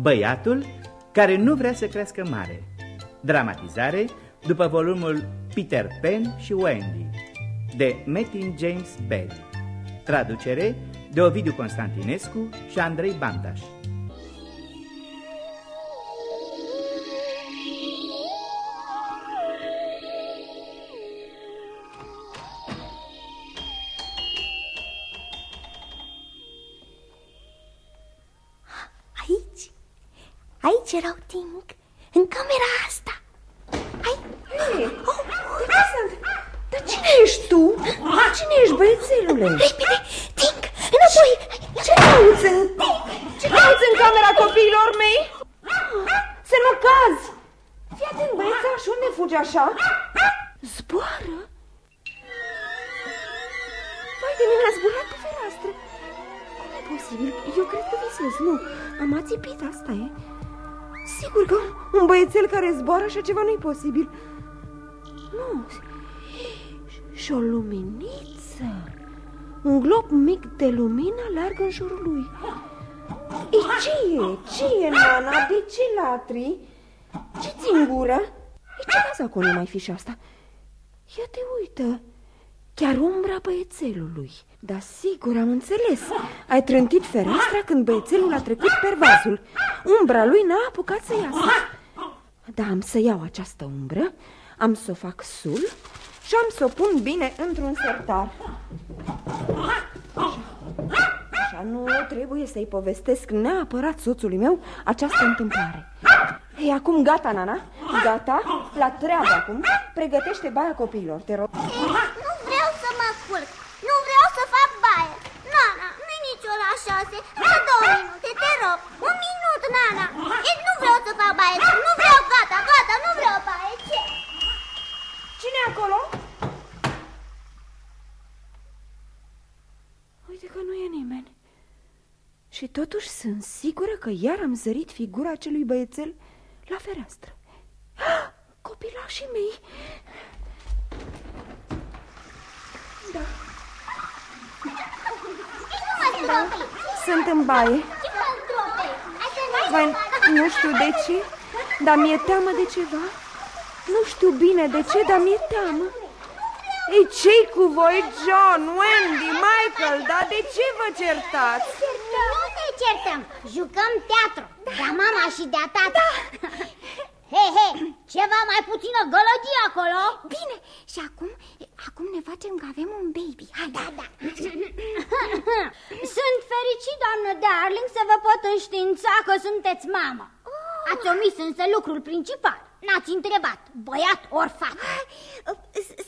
Băiatul care nu vrea să crească mare. Dramatizare după volumul Peter Pan și Wendy de Metin James Bell. Traducere de Ovidiu Constantinescu și Andrei Bandaș Aici erau, Tink, în camera asta. Hai. Hey, oh, ce sunt? Dar cine ești tu? Cine ești, băiețelule? Repede, Tink, înapoi. Ce cauți în... Ce cauți în camera copiilor mei? Să nu cazi. Fii atent, băiețaș, unde fugi așa? Zboară. Vai de mine, a zburat pe fereastră. Cum e posibil? Eu cred că visez, nu. Am ațipit, asta e. Sigur că un băiețel care zboară așa ceva nu-i posibil. Nu. Și o luminiță. Un glob mic de lumină larg în jurul lui. E ce e? Ce e, Nana? De ce latri? Ce ți în gură? E ce caz acolo mai fi și asta? Ia te uită. Chiar umbra băiețelului. Da, sigur, am înțeles. Ai trântit fereastra când băiețelul a trecut pervazul. Umbra lui n-a apucat să iasă. Da, am să iau această umbră, am să o fac sul și am să o pun bine într-un sertar. Așa. Așa, nu trebuie să-i povestesc neapărat soțului meu această întâmplare. Ei, acum gata, Nana? Gata? La treabă acum? Pregătește baia copiilor, te rog. Nu vreau să mă culc. Nu vreau să fac baie. Nana, nu e nici ora șase. Dă două minute, te rog. Un minut, Nana. E, nu vreau să fac baie. Nu vreau, gata, gata, nu vreau baie. Ce? Cine e acolo? Uite că nu e nimeni. Și totuși sunt sigură că iar am zărit figura acelui băiețel la fereastră. Copilașii mei! Da. Sunt în baie. Vai, nu știu de ce, dar mi-e teamă de ceva. Nu știu bine de ce, dar mi-e teamă. Ei, ce cu voi, John, Wendy, Michael, dar de ce vă certați? Nu ne certăm, jucăm teatru, da. de mama și de tata. Da. Hei, hei, ceva mai puțină gălăgie acolo. Bine, și acum, acum ne facem că avem un baby. Hai, da, da. Sunt fericit, doamnă Darling, să vă pot înștiința că sunteți mamă. Oh. Ați omis însă lucrul principal. N-ați întrebat, băiat ori fată.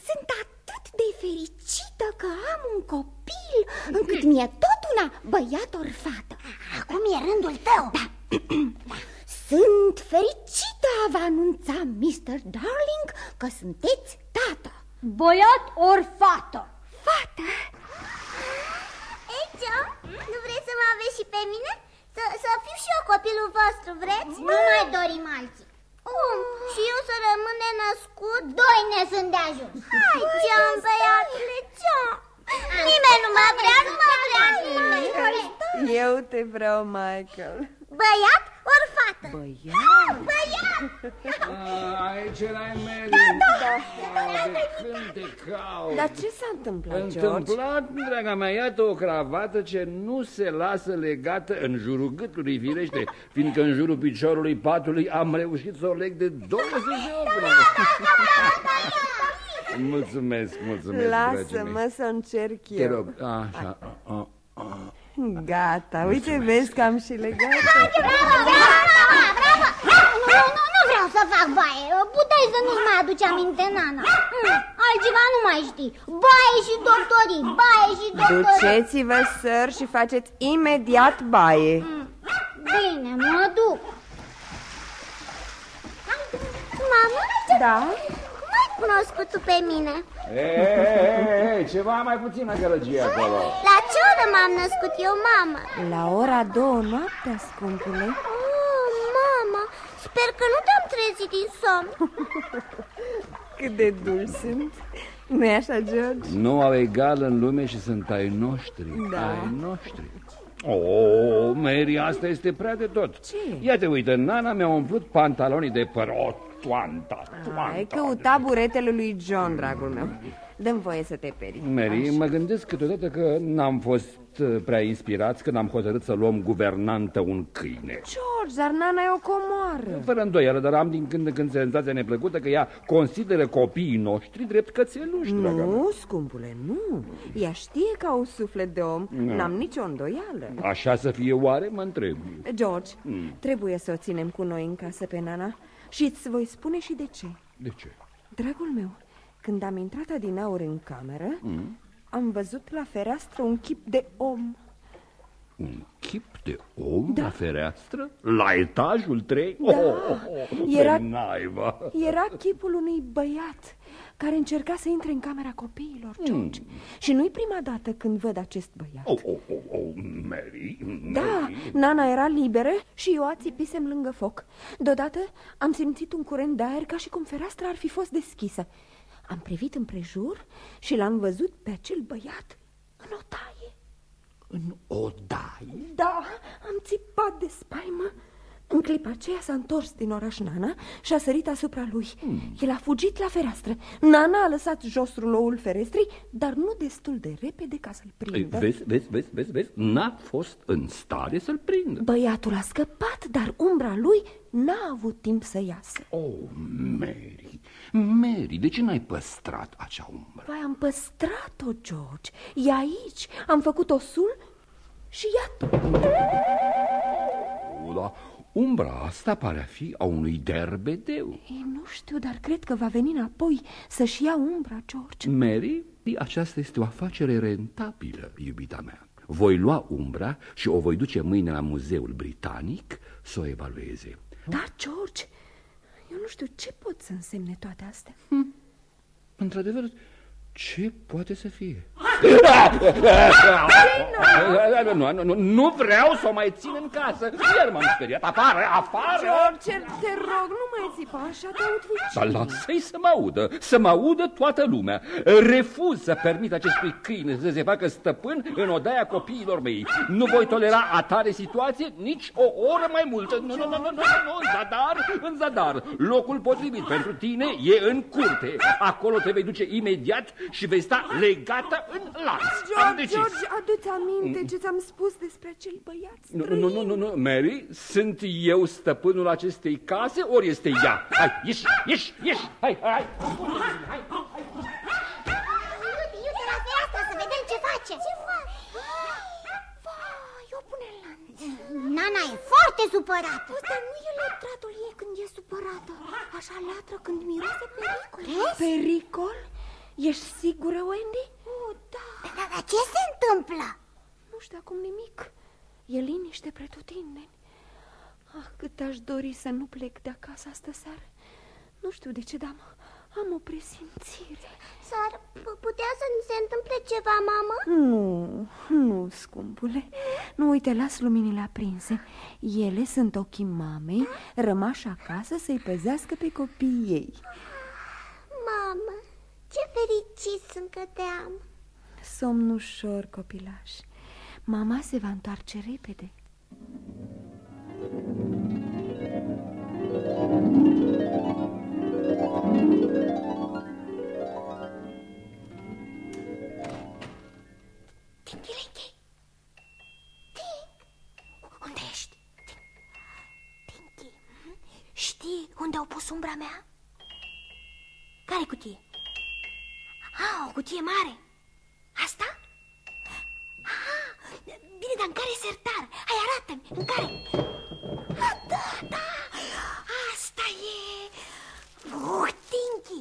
Sunt atât de fericită că am un copil, încât mi-e tot una băiat ori fată. Acum e rândul tău. Da. Sunt fericită a vă anunța, Mr. Darling, că sunteți tată. Băiat ori fată? Fată? Ei, John, nu vreți să mă aveți și pe mine? Să, să fiu și eu copilul vostru, vreți? Nu mai dorim alții. Cum? Și eu să rămân nenăscut? Doi ne sunt de ajuns. Hai, John, băiatule, John. Nimeni nu mă vrea, nu mă vrea nimeni. Eu te vreau, Michael. Băiat ori fată? Băiat? Băiat! Aici erai Mary. Da, da. De când te caut? Dar ce s-a întâmplat, George? Întâmplat, draga mea, iată o cravată ce nu se lasă legată în jurul gâtului, firește, fiindcă în jurul piciorului patului am reușit să o leg de 20 de ori. Mulțumesc, mulțumesc, Lasă-mă să încerc eu. Te rog, așa. A, a, a. Gata, uite, vezi că am și legat. Bravo, bravo, bravo! Nu, nu, nu vreau să fac baie. Puteai să nu-ți mai aduci aminte, Nana. Mm, altceva nu mai știi. Baie și doctorii, baie și doctorii. Duceți-vă, săr, și faceți imediat baie. Mm, Bine, mă duc. Mamă? Da? Cum ai cunoscut tu pe mine? Ei, ceva mai puțină gălăgie acolo. La ce oră m-am născut eu, mamă? La ora două noaptea, scumpule. Oh, mama, sper că nu te-am trezit din somn. Cât de dulci sunt. nu e așa, George? Nu au egal în lume și sunt ai noștri, Da. ai noștri. Oh, Mary, asta este prea de tot. Ce? Ia te uită, Nana mi-a umplut pantalonii de păr. O, toanta, toanta. Ai căutat buretele lui John, dragul meu. Dăm voie să te peri. Mary, Așa. mă gândesc câteodată că n-am fost uh, prea inspirați când am hotărât să luăm guvernantă un câine. George, dar Nana e o comoară. Fără îndoială, dar am din când în când senzația neplăcută că ea consideră copiii noștri drept cățeluși, draga mea. Nu, scumpule, nu. Ea știe că au suflet de om. Nu. N-am nicio îndoială. Așa să fie oare, mă întreb. George, trebuie să o ținem cu noi în casă pe Nana și îți voi spune și de ce. De ce? Dragul meu, când am intrat adinaur în cameră, am văzut la fereastră un chip de om. Un chip de om la fereastră? La etajul 3? Da. Oh, oh, oh, Era- pe naiba. Era chipul unui băiat care încerca să intre în camera copiilor, George. Și nu-i prima dată când văd acest băiat. Oh, oh, oh, oh, Mary, Da, Mary. Nana era liberă și eu ațipisem lângă foc. Deodată am simțit un curent de aer ca și cum fereastra ar fi fost deschisă. Am privit împrejur și l-am văzut pe acel băiat în odaie. În odaie? Da, am țipat de spaimă. În clipa aceea s-a întors din oraș Nana și a sărit asupra lui. El a fugit la fereastră. Nana a lăsat jos ruloul ferestrii, dar nu destul de repede ca să-l Ei, prindă. Vezi, vezi, vezi, vezi, vezi? N-a fost în stare să-l prindă. Băiatul a scăpat, dar umbra lui n-a avut timp să iasă. Oh, Mary, Mary, de ce n-ai păstrat acea umbră? Vai, am păstrat-o, George. E aici. Am făcut osul și iată. Oh, da, umbra asta pare a fi a unui derbedeu. Ei, nu știu, dar cred că va veni înapoi să-și ia umbra, George. Mary, aceasta este o afacere rentabilă, iubita mea. Voi lua umbra și o voi duce mâine la muzeul britanic să o evalueze. Da, George, eu nu știu ce pot să însemne toate astea. Într-adevăr, ce poate să fie? Nu, nu, nu, nu vreau să o mai țin în casă. Iar m-am speriat. Afară, afară! George, te rog, nu mai țipa așa, te aud Dar vecini. lasă-i să mă audă, să mă audă toată lumea. Refuz să permit acestui câine să se facă stăpân în odaia copiilor mei. Nu voi tolera atare situație nici o oră mai multă. Nu, nu, nu, nu, nu, nu, în zadar, în zadar. Locul potrivit pentru tine e în curte. Acolo te vei duce imediat și vei sta legată în lanț. Am George, decis. George, adu-ți aminte ce ți-am spus despre acel băiat Nu, străin. nu, nu, nu, nu, Mary, sunt eu stăpânul acestei case, ori este ea? Hai, ieși, ieși, ieși, hai, hai, hai. Iute, iute la fereastră să vedem ce face. Ce face? Vai, o pune în lanț. Nana e foarte supărată. Ăsta nu e lătratul ei când e supărată. Așa latră când miroase pericol. Crezi? Pericol? Ești sigură, Wendy? Oh, da. Dar, dar ce se întâmplă? Nu știu acum nimic. E liniște pretutindeni. Ah, cât aș dori să nu plec de acasă astă seară. Nu știu de ce, dar am, am o presimțire. S-ar p- putea să nu se întâmple ceva, mamă? Nu, nu, scumpule. Nu uite, las luminile aprinse. Ele sunt ochii mamei, rămași acasă să-i păzească pe copiii ei. Mamă, ce fericit sunt că te am. Somn ușor, copilaș. Mama se va întoarce repede. Tinchilichi! Tink! Unde ești? Tink. Tinky, știi unde au pus umbra mea? Care cutie? Ah, o cutie mare. Asta? Ah, bine, dar în care sertar? Hai, arată-mi, în care? Ah, da, da, asta e... Uh, Tinky!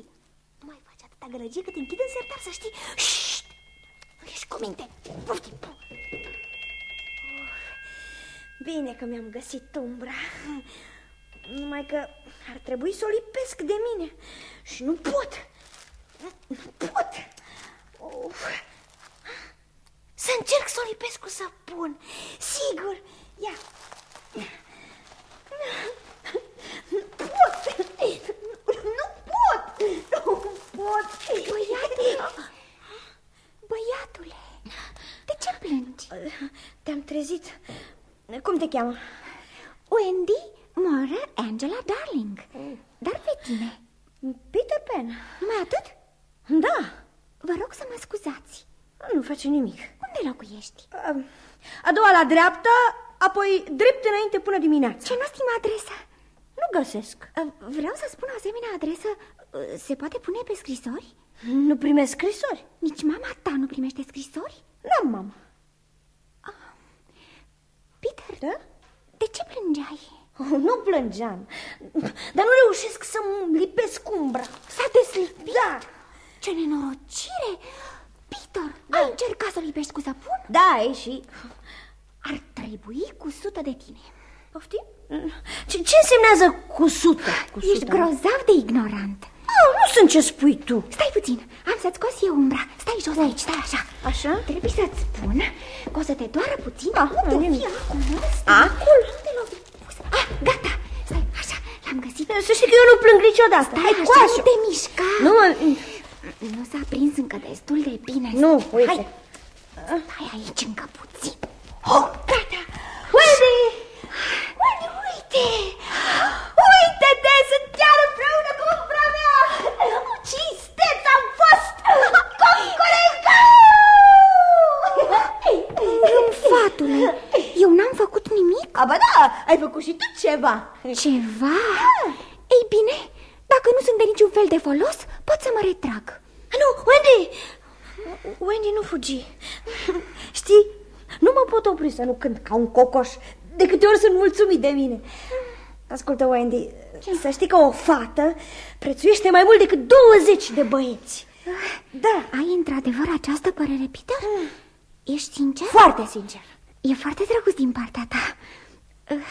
Nu mai faci atâta gălăgie că te închid în sertar, să știi. Șșt! Ești cu minte. Poftim. Bine că mi-am găsit umbra. Numai că ar trebui să o lipesc de mine. Și nu pot. Nu pot. Uf. Să încerc să o lipesc cu săpun. Sigur. Ia. Nu pot. Nu pot. Nu pot. Păi iată Băiatule, de ce plângi? Te-am trezit. Cum te cheamă? Wendy Mora Angela Darling. Dar pe tine? Peter Pan. Numai atât? Da. Vă rog să mă scuzați. Nu face nimic. Unde locuiești? A doua la dreapta, apoi drept înainte până dimineața. Ce nu stima adresa? Nu găsesc. Vreau să spun o asemenea adresă. Se poate pune pe scrisori? Nu primesc scrisori. Nici mama ta nu primește scrisori? Nu, mama. Peter, da? de ce plângeai? Oh, nu plângeam, dar nu reușesc să-mi lipesc umbra. S-a deslipit? Da. Ce nenorocire! Peter, da. ai încercat să lipești cu săpun? Da, e și... Ar trebui cu sută de tine. Poftim? Ce, ce însemnează cu sută? Cu Ești sută? grozav de ignorant. Oh, nu sunt ce spui tu. Stai puțin, am să-ți scos eu umbra. Stai jos aici, stai așa. Așa? Trebuie să-ți spun că o să te doară puțin. Ah, Unde nu, fi acum? Acul? Unde l-au pus? Ah, gata. Stai, așa, l-am găsit. Să știi că eu nu plâng niciodată. Stai Hai, așa, coașă. nu te mișca. Nu, mă... Nu s-a prins încă destul de bine. Nu, uite. Hai, stai aici încă puțin. Oh, gata. Wendy! Wendy, uite! Uite-te, sunt chiar împreună cu umbra mea! Ce isteț am fost! Concoleca! Fatule, eu n-am făcut nimic? Aba da, ai făcut și tu ceva. Ceva? Ei bine, dacă nu sunt de niciun fel de folos, pot să mă retrag. Nu, Wendy! Wendy, nu fugi. Știi, nu mă pot opri să nu cânt ca un cocoș. De câte ori sunt mulțumit de mine. Ascultă, Wendy, Ce? să știi că o fată prețuiește mai mult decât 20 de băieți. Da. Ai într-adevăr această părere, Peter? Mm. Ești sincer? Foarte sincer. E foarte drăguț din partea ta. Uh,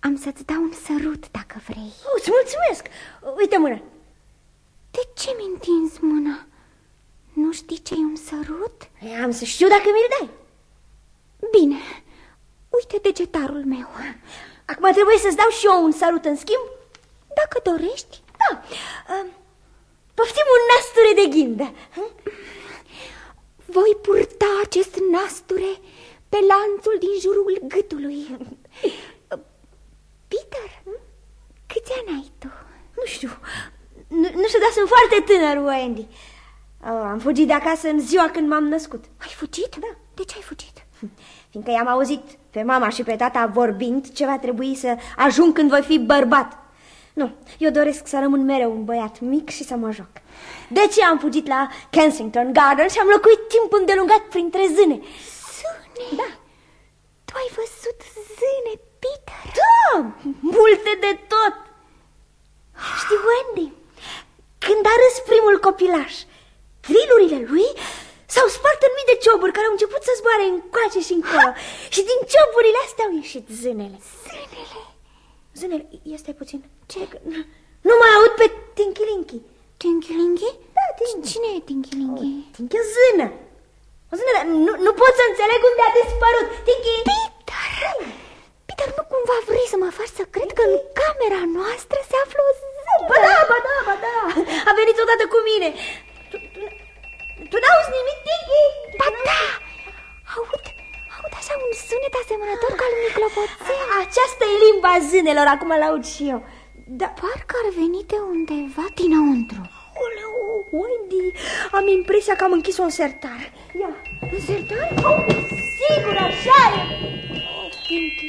am să-ți dau un sărut dacă vrei. Îți mulțumesc. Uite mână. De ce mi întinzi mâna? Nu știi ce e un sărut? Am să știu dacă mi-l dai. Bine, uite degetarul meu. Acum trebuie să-ți dau și eu un salut în schimb? Dacă dorești. Da. Uh, poftim un nasture de ghindă. Voi purta acest nasture pe lanțul din jurul gâtului. Peter, câți ani ai tu? Nu știu. Nu, nu știu, dar sunt foarte tânăr, Wendy. Oh, am fugit de acasă în ziua când m-am născut. Ai fugit? Da. De ce ai fugit? Fiindcă i-am auzit pe mama și pe tata vorbind ce va trebui să ajung când voi fi bărbat. Nu, eu doresc să rămân mereu un băiat mic și să mă joc. De ce am fugit la Kensington Garden și am locuit timp îndelungat printre zâne. Zâne? Da. Tu ai văzut zâne, Peter? Da, multe de tot. Știi, Wendy, când a râs primul copilaș, trilurile lui s-au spart în mii de cioburi care au început să zboare încoace și încolo. și din cioburile astea au ieșit zânele. Zânele? Zânele, este puțin. Ce? Nu mai aud pe Tinchilinchi. Tinchilinchi? Da, Tinchi. Cine e Tinchilinchi? Oh, Tinchi o zână. O zână, dar nu, nu pot să înțeleg unde a dispărut. Tinchi! Peter! Peter, nu cumva vrei să mă faci să cred că în camera noastră se află o zână? Ba da, ba da, ba da. A venit odată cu mine. Tu, tu, tu n-auzi nimic, Tinchi? Ba da! Aud, aud așa un sunet asemănător ca al unui clopoțel. Aceasta e limba zânelor, acum l-aud și eu. Da. Parcă ar veni de undeva dinăuntru. Oleu, Wendy, am impresia că am închis o sertar. Ia. Un sertar? Oh, sigur, așa e. Oh, Tinky.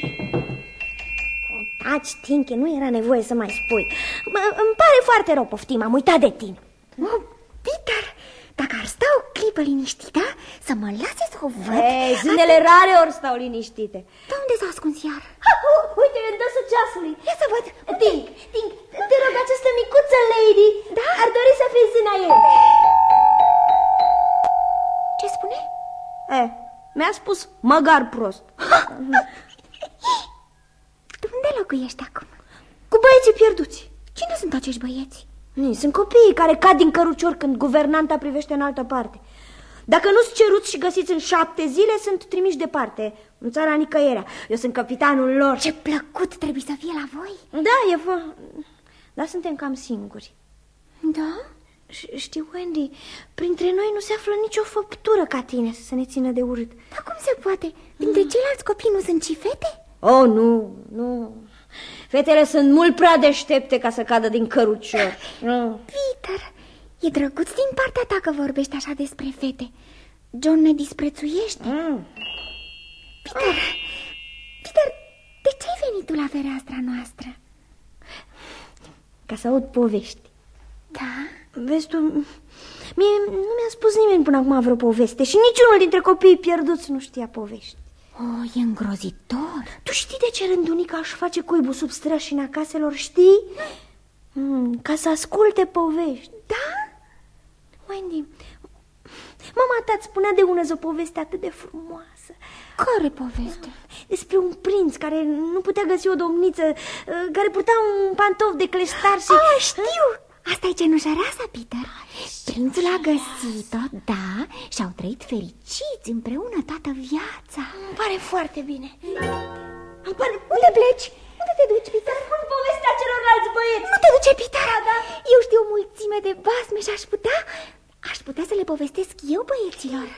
Oh, taci, Tinky, nu era nevoie să mai spui. M îmi pare foarte rău, poftim, am uitat de tine. Oh, Peter, dacă ar sta o clipă liniștită, să mă lase să o văd... Ei, zânele Atunci... rare ori stau liniștite. Pe unde s-a ascuns iar? Ha, uh, uite, în dăsul ceasului. Ia să văd. Tink, Tink, te rog, această micuță lady da? ar dori să fie zâna ei. Ce spune? Eh, mi-a spus măgar prost. Tu unde locuiești acum? Cu băieții pierduți. Cine sunt acești băieți? Ei, sunt copiii care cad din cărucior când guvernanta privește în altă parte. Dacă nu-ți ceruți și găsiți în șapte zile, sunt trimiși departe, în țara nicăierea. Eu sunt capitanul lor. Ce plăcut trebuie să fie la voi. Da, e fă... Dar suntem cam singuri. Da? Știi, Wendy, printre noi nu se află nicio făptură ca tine să ne țină de urât. Dar cum se poate? Dintre ceilalți copii nu sunt și fete? Oh, nu, nu. Fetele sunt mult prea deștepte ca să cadă din cărucior. Peter, e drăguț din partea ta că vorbești așa despre fete. John ne disprețuiește. Mm. Peter, Peter, de ce ai venit tu la fereastra noastră? Ca să aud povești. Da? Vezi tu, mie nu mi-a spus nimeni până acum vreo poveste și niciunul dintre copiii pierduți nu știa povești. Oh, e îngrozitor. Tu știi de ce rândunica își face cuibul sub strășina caselor, știi? Mm, ca să asculte povești. Da? Wendy, mama ta îți spunea de ună o poveste atât de frumoasă. Care poveste? Despre un prinț care nu putea găsi o domniță, uh, care purta un pantof de cleștar și... Ah, știu! Asta e cenușăreasa, Peter. Prințul a găsit-o, da, și au trăit fericiți împreună toată viața. Îmi pare foarte bine. Îmi pare... Unde pleci? Unde te duci, Peter? Spun povestea celorlalți băieți. Nu te duce, Peter? Da, da. Eu știu o mulțime de basme și aș putea... Aș putea să le povestesc eu băieților.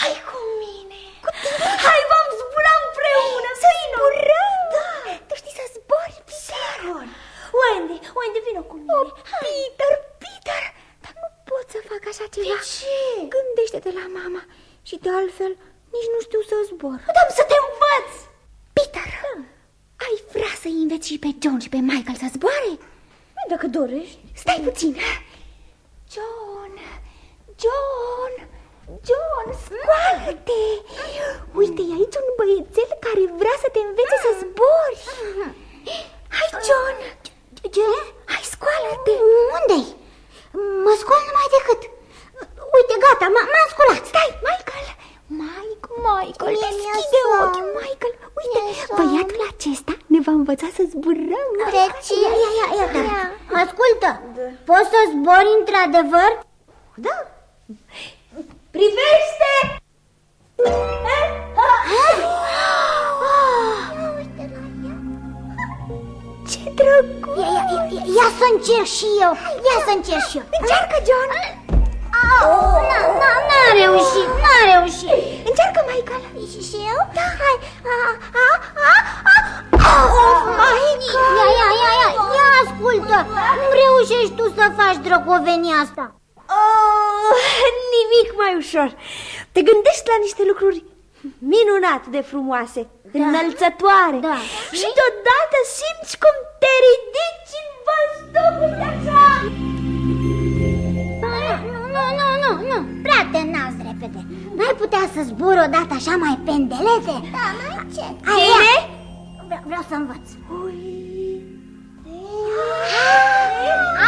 Hai cu mine. Cu tine? Hai, vom zbura împreună. Să zburăm? Da. Tu știi să zbori, Peter? Sigur. Wendy, Wendy, vină cu mine. Oh, Peter, Peter, dar nu pot să fac așa ceva. De ce? Gândește-te la mama. Și de altfel, nici nu știu să zbor. Dar să te învăț. Peter, ai vrea să-i înveți și pe John și pe Michael să zboare? Dacă dorești. Stai puțin. John, John, John, scoală-te! Uite, e aici un băiețel care vrea să te învețe să zbori. Hai, John! Ce? Hai, scoală-te! Unde-i? Mă scol numai decât. Uite, gata, m-am sculat. Stai, Michael! Mike, Michael, Mie mi-e deschide somn. ochii, Michael! Uite, Mi-e somn. băiatul acesta ne va învăța să zburăm. De ce? Ia, ia, ia, da. Ascultă, poți să zbori într-adevăr? Da. Privește! Ce drăguț! Ia, ia, ia, ia, ia să încerc și eu. Ia să încerc și eu. Încearcă, John! Oh, n-a reușit, n-a reușit. Încearcă, Michael! Și, și eu? Da. Hai. A, a, a, a. Oh, Michael! Ia, ia, ia, ia, ia ascultă. Cum reușești tu să faci drăcovenia asta? Oh, nimic mai ușor. Te gândești la niște lucruri minunat de frumoase, da. înălțătoare. Da. Și deodată simți cum te ridici în văzduh, uite așa. Nu, nu, nu, nu, nu, prea te înalți repede. N-ai putea să zburi odată așa mai pendelete? Da, mai încet. Bine? Vreau, vreau să învăț.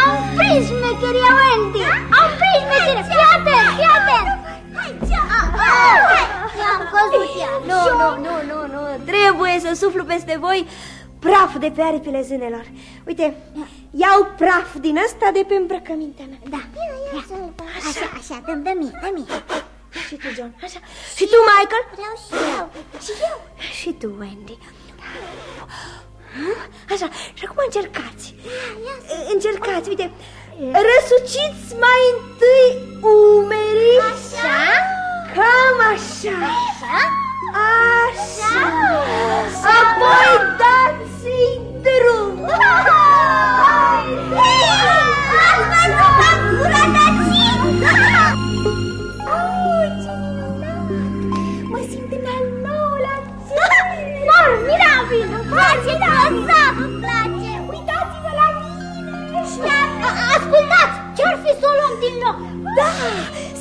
Am prins șmecheria, Wendy! Am prins șmecheria! Fii atent, fii atent! I-am căzut ea. Nu, nu, nu, nu, nu, trebuie să suflu peste voi praf de pe aripile zânelor. Uite, iau praf din ăsta de pe îmbrăcămintea mea. Da, așa, așa, dă-mi, dă-mi, dă-mi. Și tu, John, așa. Și tu, Michael? Vreau și eu, și eu. Și tu, Wendy. Așa, și acum încercați. Încercați, uite, răsuciți mai întâi umerii. Așa? Cam așa. Așa? Așa. Apoi dați-i drum. Ați văzut îmbunătățit? Oh, ce minunat! Mă simt în al nouălea Formidabil! Face grozav! Îmi place! Ascultați! Ce-ar fi să o luăm din loc? Da,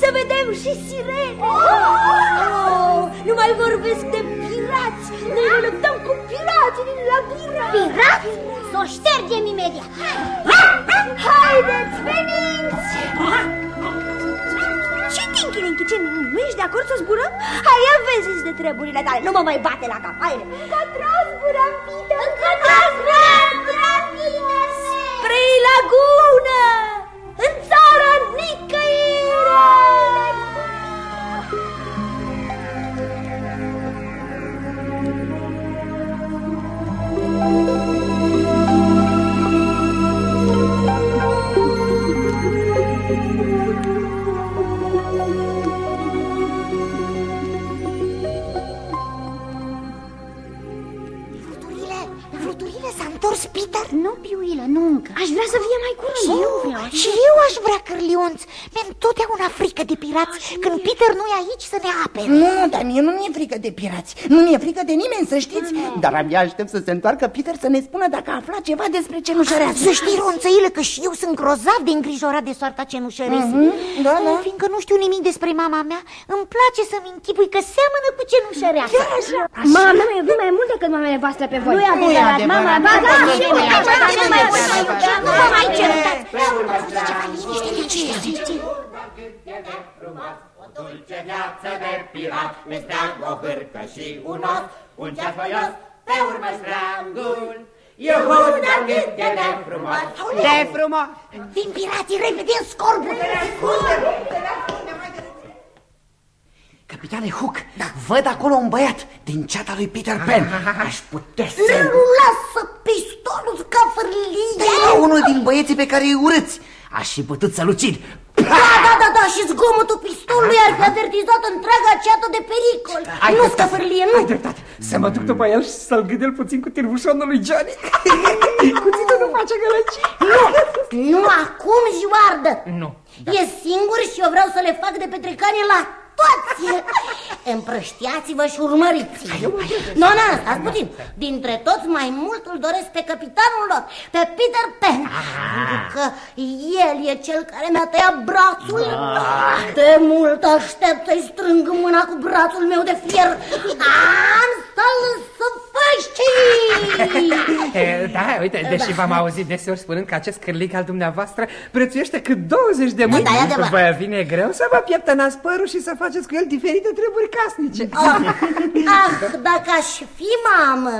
să vedem și sirene. Oh, nu mai vorbesc de pirați. Noi ne luptăm cu pirații din lagira. Pirați? Să o ștergem imediat! Haideți, veniți! Ce tinchi ce nu ești de acord să zburăm? Hai, ia vezi de treburile tale, nu mă mai bate la cap, haide! Încotro zburăm, Peter! Încotro zburăm, bine! Spre lagună, în țara nicăiere! frumos, Peter? Nu, piuilă, nu încă. Aș vrea să fie mai curând. Și eu vreau Și eu aș vrea, Cârlionț Mi-e întotdeauna frică de pirați. Când Peter nu e aici să ne apere. Nu, dar mie nu mi-e frică de pirați. Nu mi-e frică de nimeni, să știți. Dar abia aștept să se întoarcă Peter să ne spună dacă a aflat ceva despre cenușăreață. Să știi, Ronțăile, că și eu sunt grozav de îngrijorat de soarta cenușăresii Mhm, da, da. Fiindcă nu știu nimic despre mama mea Îmi place să-mi închipui că seamănă cu cenușăreața. Mama mea iubit mai mult decât mamele voastre pe voi. Nu e adevărat, adevărat. mama, ba da, și Nu e mine, ba da, nu mai adevărat. pot să iubesc, nu mă mai certați O dulce viață de pirat, ne steag o hârcă și un os, un ceas voios, pe urmă strangul. Iuhu, dar cât e de frumos! De frumos! Vin pirații repede în scorbul Capitane Hook, da. văd acolo un băiat din ceata lui Peter Pan. Aș putea să... Nu lasă pistolul ca fărlie Era unul din băieții pe care îi urâți. Aș fi putut să-l ucid. Da, da, da, da, și zgomotul pistolului ar fi avertizat întreaga ceată de pericol. Ai Nu, dreptate, scăfărlie, nu. Ai dreptate. Să mă duc după el și să-l gâdel puțin cu tirbușonul lui Johnny. Cuțitul nu face gălăcii. Nu, nu acum, Joardă. Nu, E singur și eu vreau să le fac de petrecare la toți. Împrăștiați-vă și urmăriți Nu, nu, stați puțin. Dintre toți mai mult îl doresc pe capitanul lor Pe Peter Pan. Pentru că el e cel care mi-a tăiat brațul. De mult aștept să-i strâng mâna cu brațul meu de fier. Am să-l să faci E, Da, uite, deși v-am auzit deseori spunând că acest cârlic al dumneavoastră prețuiește cât 20 de mâini, Da, e adevărat. vă vine greu să vă pieptănați părul și să faceți cu el diferite treburi casnice. Ah, ah, dacă aș fi mamă,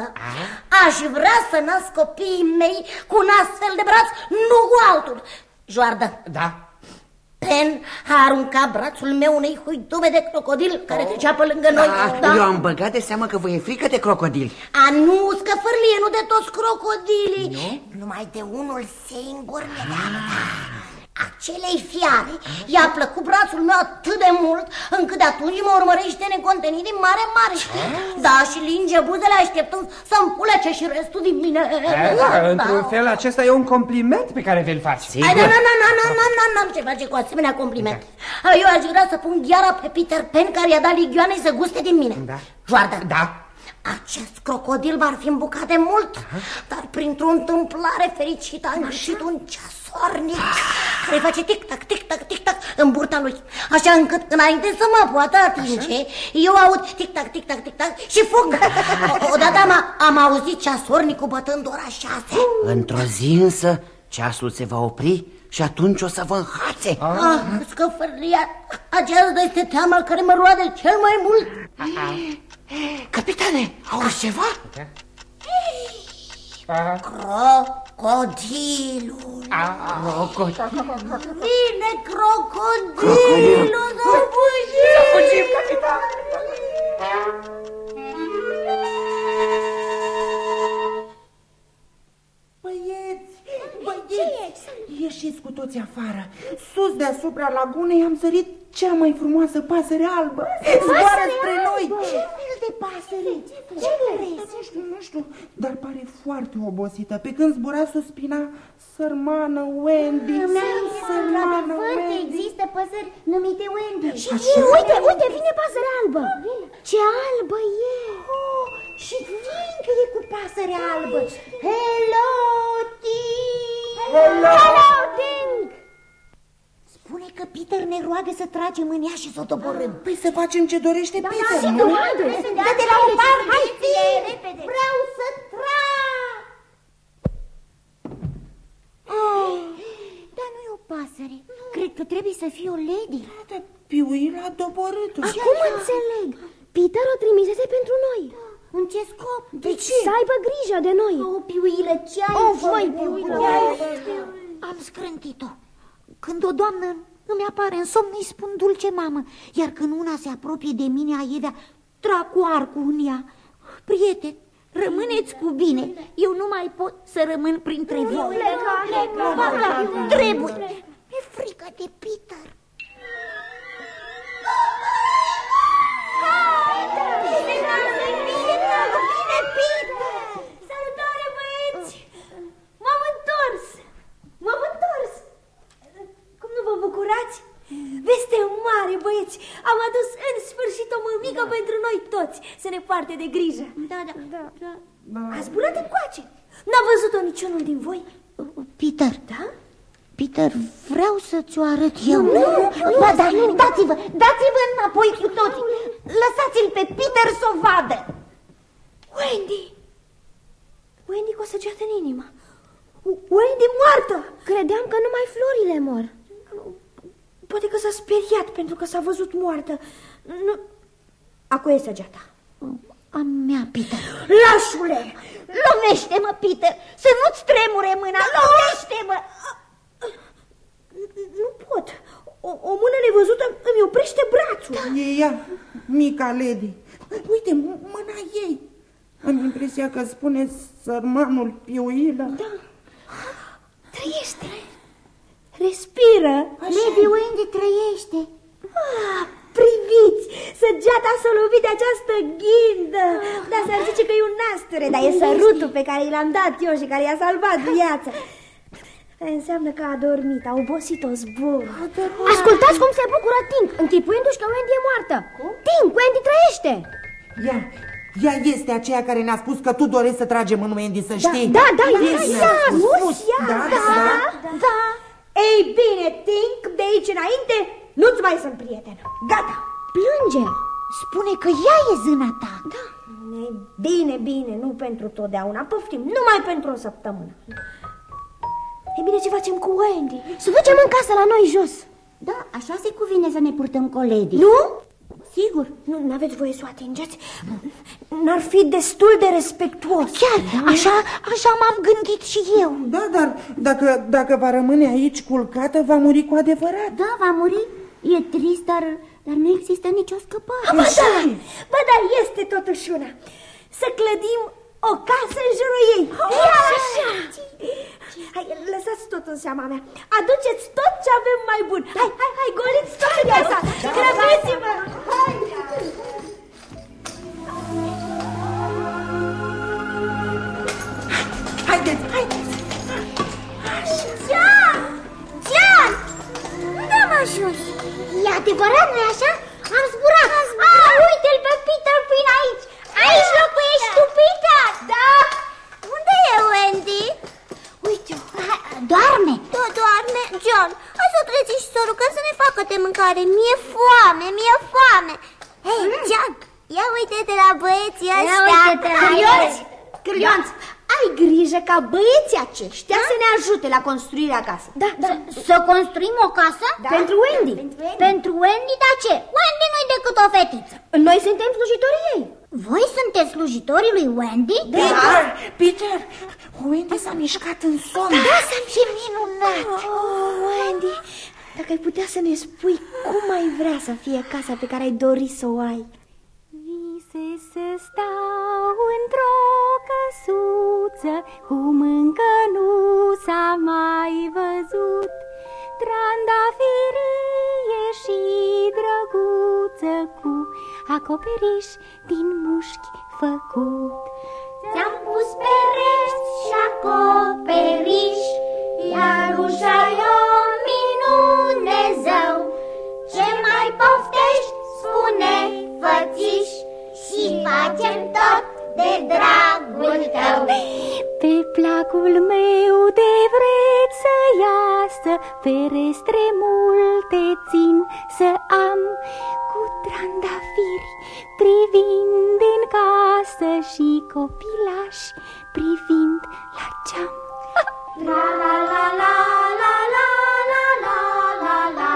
aș vrea să nasc copiii mei cu un astfel de braț, nu cu altul. Joardă, Da, Pen a aruncat brațul meu unei huitume de crocodil care trecea pe lângă noi. da, Eu am băgat de seamă că vă e frică de crocodil A, nu, scăfărlie, nu de toți crocodilii. Nu? Numai de unul singur mi Acelei fiare i-a plăcut brațul meu atât de mult încât de atunci mă urmărește necontenit din mare în mare. Da, și linge buzele așteptând să-mi pulece și restul din mine. E, da, într-un fel acesta e un compliment pe care vi-l faci. Ai, da, na, na, na, na, na, na, n-am ce face cu asemenea compliment. Eu aș vrea să pun gheara pe Peter Pan care i-a dat ligioanei să guste din mine. Da. Joardă, Da. acest crocodil m-ar fi îmbucat de mult, dar printr-o întâmplare fericită am găsit un ceasornic care face tic-tac, tic-tac, tic-tac în burta lui, așa încât înainte să mă poată atinge, eu aud tic-tac, tic-tac, tic-tac și fug. O- Odată am, am auzit ceasornicul bătând ora șase. Într-o zi însă ceasul se va opri și atunci o să vă înhațe Ah, scăfăria, aceasta este teama care mă roade cel mai mult. Capitane, auzi ceva? Crocodilul. Crocodil. Vine crocodilul să fugim! Fugim, capitan! Băieți, băieți, ieșiți cu toți afară. Sus deasupra lagunei am sărit cea mai frumoasă pasăre albă. Zboară spre noi. Ce fel de pasăre? Ce crezi? Nu știu, nu știu, dar pare foarte obosită. Pe când zbura suspina sărmană Wendy Sărmană Wendy. există păsări numite Wendy. Și uite, uite, vine pasărea albă. Ce albă e? Oh, și fiindcă e cu pasăre albă. Hello, Ting! Hello, Ting! Spune că Peter ne roagă să tragem în ea și să o doborâm Păi să facem ce dorește Peter, nu? Sigur, haide, dă-te la o parte, Ting! Vreau să trag! Dar nu e o pasăre Cred că trebuie să fie o lady Dar piuil a doborât-o Acum înțeleg Peter o trimisese pentru noi În ce scop? De ce? Să aibă grijă de noi O, piuilă, ce ai Of, făcut? măi, piuilă, Ce ai măi. făcut? Am scrântit-o. Când o doamnă îmi apare în somn, îi spun dulce mamă, iar când una se apropie de mine, aievea, trag cu arcul în ea. Prieteni, rămâneți cu bine, eu nu mai pot să rămân printre voi. Nu fac la trebuie. Mi-e frică de Peter vă bucurați? Veste mare, băieți! Am adus în sfârșit o mămică da. pentru noi toți, să ne parte de grijă. Da, da, da. da. da. A zburat încoace. N-a văzut-o niciunul din voi? Peter. Da? Peter, vreau să-ți o arăt eu. Nu, nu, nu, ba, da, dați-vă, dați-vă înapoi cu toții. Lăsați-l pe Peter să o vadă. Wendy! Wendy cu o săgeată în inimă. Wendy moartă! Credeam că numai florile mor. Poate că s-a speriat pentru că s-a văzut moartă. Nu... Acum e săgeata. A mea, Peter. Lașule! Lovește-mă, Peter, să nu-ți tremure mâna, lovește-mă. Nu pot. O, o mână nevăzută îmi oprește brațul. E ea, mica lady. Uite, m- mâna ei. Am impresia că spune sărmanul Piuila. Da. Trăiește. Respiră. Lady Wendy trăiește. Ah, priviți! Săgeata s-a lovit de această ghindă. Da, s-ar zice că e un nasture, dar e sărutul pe care i l-am dat eu și care i-a salvat viața. Înseamnă că a dormit, a obosit-o zbor. Ascultați cum se bucură Tink, închipuindu-și că Wendy e moartă. Tink, Wendy trăiește. Ea, ea este aceea care ne-a spus că tu dorești să tragem în Wendy, să știi. Da, da, Yes, ea, ne-a ea, spus. ea, Da, da, da. da. Ei bine, Tink, de aici înainte nu-ți mai sunt prieten. Gata. Plânge. Spune că ea e zâna ta. Da. Ei, Bine, bine, nu pentru totdeauna, poftim, numai pentru o săptămână. E bine, ce facem cu Wendy? Să ducem în casă la noi jos. Da, așa se cuvine să ne purtăm cu Lady. Nu? Sigur. Nu aveți voie să o atingeți? N-ar fi destul de respectuos. Chiar, așa, așa m-am gândit și eu. Da, dar dacă, dacă va rămâne aici culcată, va muri cu adevărat. Da, va muri. E trist, dar, dar nu există nicio scăpare. Ba da, ba da, este totuși una. Să clădim o casă în jurul ei. Ia așa! Hai, lăsați tot în seama mea. Aduceți tot ce avem mai bun. Hai, hai, hai, goliți tot în casa. Grăbiți-vă! Hai! Haideți, haideți! John! John! Unde am ajuns? E adevărat, nu-i așa? Am zburat. Ah, uite-l pe Peter prin aici. Aici locuiești tu, Peter? Da. Unde e Wendy? Uite-o, doarme. Tu doarme? John, hai să o treziști și să o rugăm să ne facă de mâncare. Mi-e foame, mi-e foame. Hei, John, ia uite-te la băieții ăștia. Cârionți! Cârionți! Ai grijă ca băieții aceștia să ne ajute la construirea casei. Da, da. Să construim o casă? Da. Pentru Wendy. Pentru Wendy, dar ce? Wendy nu-i decât o fetiță. Noi suntem slujitorii ei. Voi sunteți slujitorii lui Wendy? Peter, Peter, Wendy s-a mișcat în somn. Da, să-mi fie minunat. Oh, Wendy, dacă ai putea să ne spui cum ai vrea să fie casa pe care ai dori să o ai. Vise să stau într-o căsuță, cum încă nu s-a mai văzut. Trandafirie și drăguță cu acoperiș din mușchi făcut. Ți-am pus pereți și acoperiș, iar ușa e o minune zău. Ce mai poftești, spune, fățiș, și facem tot de dragul tău. Pe placul meu de vreți să iasă, ferestre multe țin să am, cu trandafiri privind în casă și copilași privind la geam. La la la la la la la la la la la la la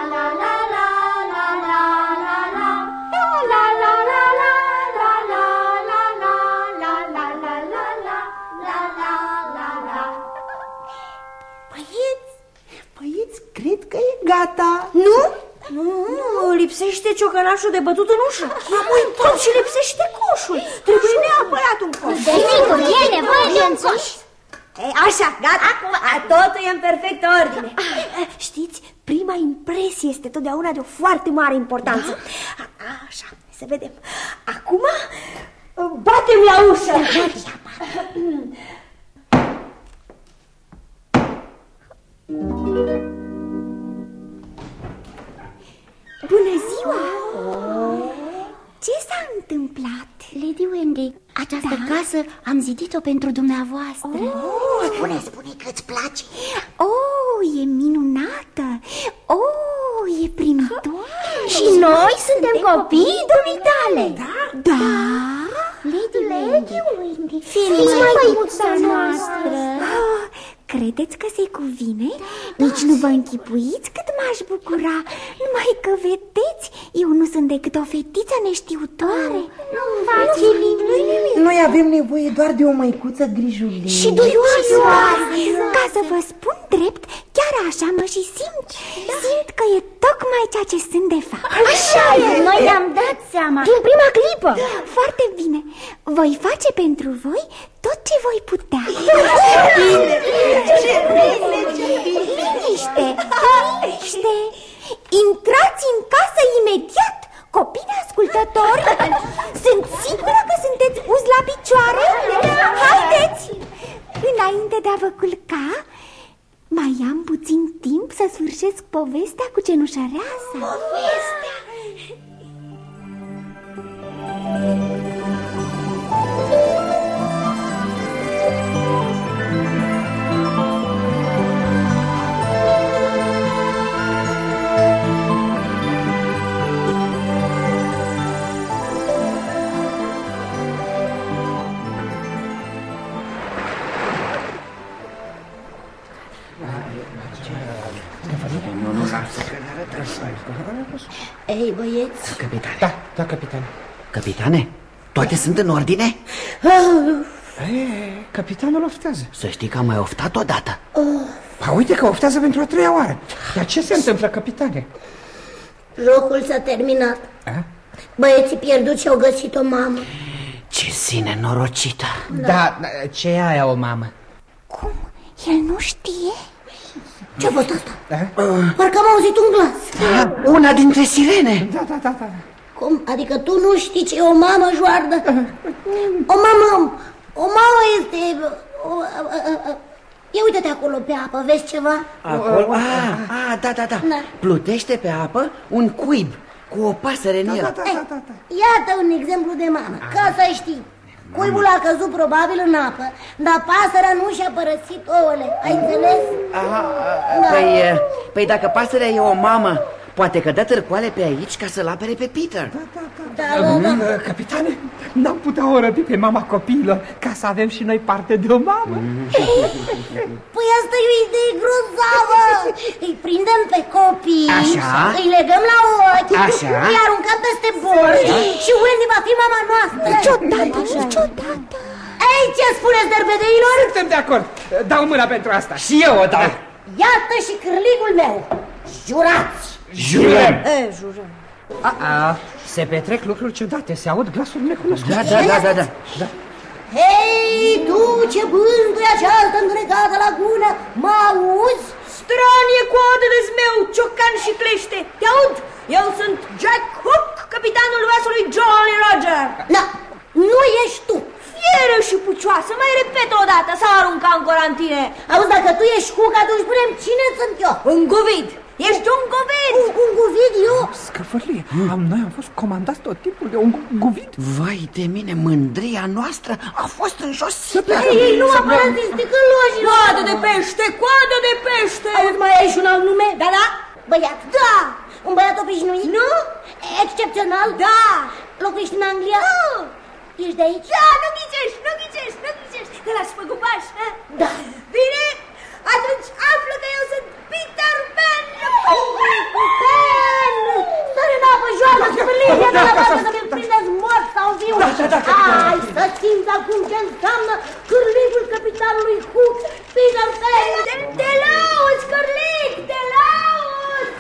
lipsește ciocănașul de bătut în ușă. Am uitat și lipsește coșul. Trebuie neapărat un coș. Desigur, e nevoie de un coș. Ei, așa, gata, A, totul e în perfectă ordine. Știți, prima impresie este totdeauna de o foarte mare importanță. A, așa, să vedem. Acum, batem la ușă. Bună ziua! Ce întâmplat? Lady Wendy, această da? casă am zidit-o pentru dumneavoastră. Oh, Spune, spune că îți place. Oh, e minunată. Oh, e primitoare Și noi suntem copii dumitale. Da? Da? Lady Wendy, Wendy. Fiți măicuța noastră. oh, Credeți că se cuvine? Da. Nici nu vă închipuiți cât m-aș bucura Numai că vedeți, eu nu sunt decât o fetiță neștiutoare Nu face nimic Noi avem nevoie doar de o măicuță grijulie Și duioasă Ca să vă spun drept, chiar așa mă și simt. Da. Simt că e tocmai ceea ce sunt de fapt. Așa e, noi ne-am dat seama. Din prima clipă. Foarte bine, voi face pentru voi tot ce voi putea. Liniște, liniște. Intrați în casă imediat Copii ascultători. Sunt sigură că sunteți uzi la picioare. Haideți. Înainte de a vă culca Mai am puțin timp să sfârșesc povestea cu cenușăreasa? Povestea băieți Da, capitan Da, da, capitan Capitane, toate sunt în ordine? Ah. E, capitanul oftează Să știi că am mai oftat odată oh. Pa, uite că oftează pentru a treia oară Dar ce se întâmplă, capitane? Jocul s-a terminat A? Băieții pierdut și au găsit o mamă Ce sine norocită Da, da ce e aia o mamă? Cum? El nu știe? Ce-a fost asta? Da? Uh. Parcă am auzit un glas da, Una dintre sirene Da, da, da, da Cum? Adică tu nu știi ce e o mamă joardă? O mamă, o mamă este... O, a, a, a, Ia uite-te acolo pe apă, vezi ceva? Acolo? Ah, ah da, da, da, da. Plutește pe apă un cuib cu o pasăre în da, el. Da, da, da, da, da. Iată un exemplu de mamă, ca să știi. Cuibul a căzut probabil în apă, dar pasărea nu și-a părăsit ouăle. Ai înțeles? Aha, da. păi, păi dacă pasărea e o mamă, poate că dă târcoale pe aici ca să-l apere pe Peter. Da, da, da. da, da, da. Mm, capitane, n-am putea o răbi pe mama copiilor ca să avem și noi parte de o mamă. Păi asta e o idee grozavă. Îi prindem pe copii, Așa. îi legăm la ochi, Așa. îi aruncăm peste borș și Wendy va fi mama noastră. Niciodată, niciodată. Ei, ce spuneți, derbedeilor? Suntem de acord. Dau mâna pentru asta. Și eu o dau. Iată și cârligul meu. Jurați! Jurăm! E, jurăm. A, a, se petrec lucruri ciudate, se aud glasuri necunoscute. Da, da, da, da, da. da. Hei, tu ce bântui această întunecată lagună, mă auzi? Stranie coadă de zmeu, ciocan și clește. Te aud? Eu sunt Jack Hook, capitanul vasului Jolly Roger. Da, nu ești tu. Fieră și pucioasă, mai repet o dată, s-a aruncat în corantine. Auzi, dacă tu ești Hook, atunci spunem cine sunt eu. Un govid. Ești un govid! Un, un govid, eu? Scăfărlie, am, noi am fost comandați tot timpul de un govid. Vai de mine, mândria noastră a fost în jos. Ei, ei nu apără din sticăloși. Coadă de pește, coadă de pește! Auzi, mai ai și un alt nume? Da, da? Băiat? Da! Un băiat obișnuit? Nu? Excepțional? Da! Locuiești în Anglia? Nu! Ești de aici? Da, nu ghicești, nu ghicești, nu ghicești. Te lași păgubaș, ha? Da. Bine, atunci află că eu sunt Peter Pan! Pan! Sări în apă, joară, spălirea de la voastră să mi prindeți mort sau viu! Da, da, da, Ai să simți acum ce înseamnă cârligul capitanului Hook, Peter Pan! Te, te lauzi, Cărlic, te lauzi!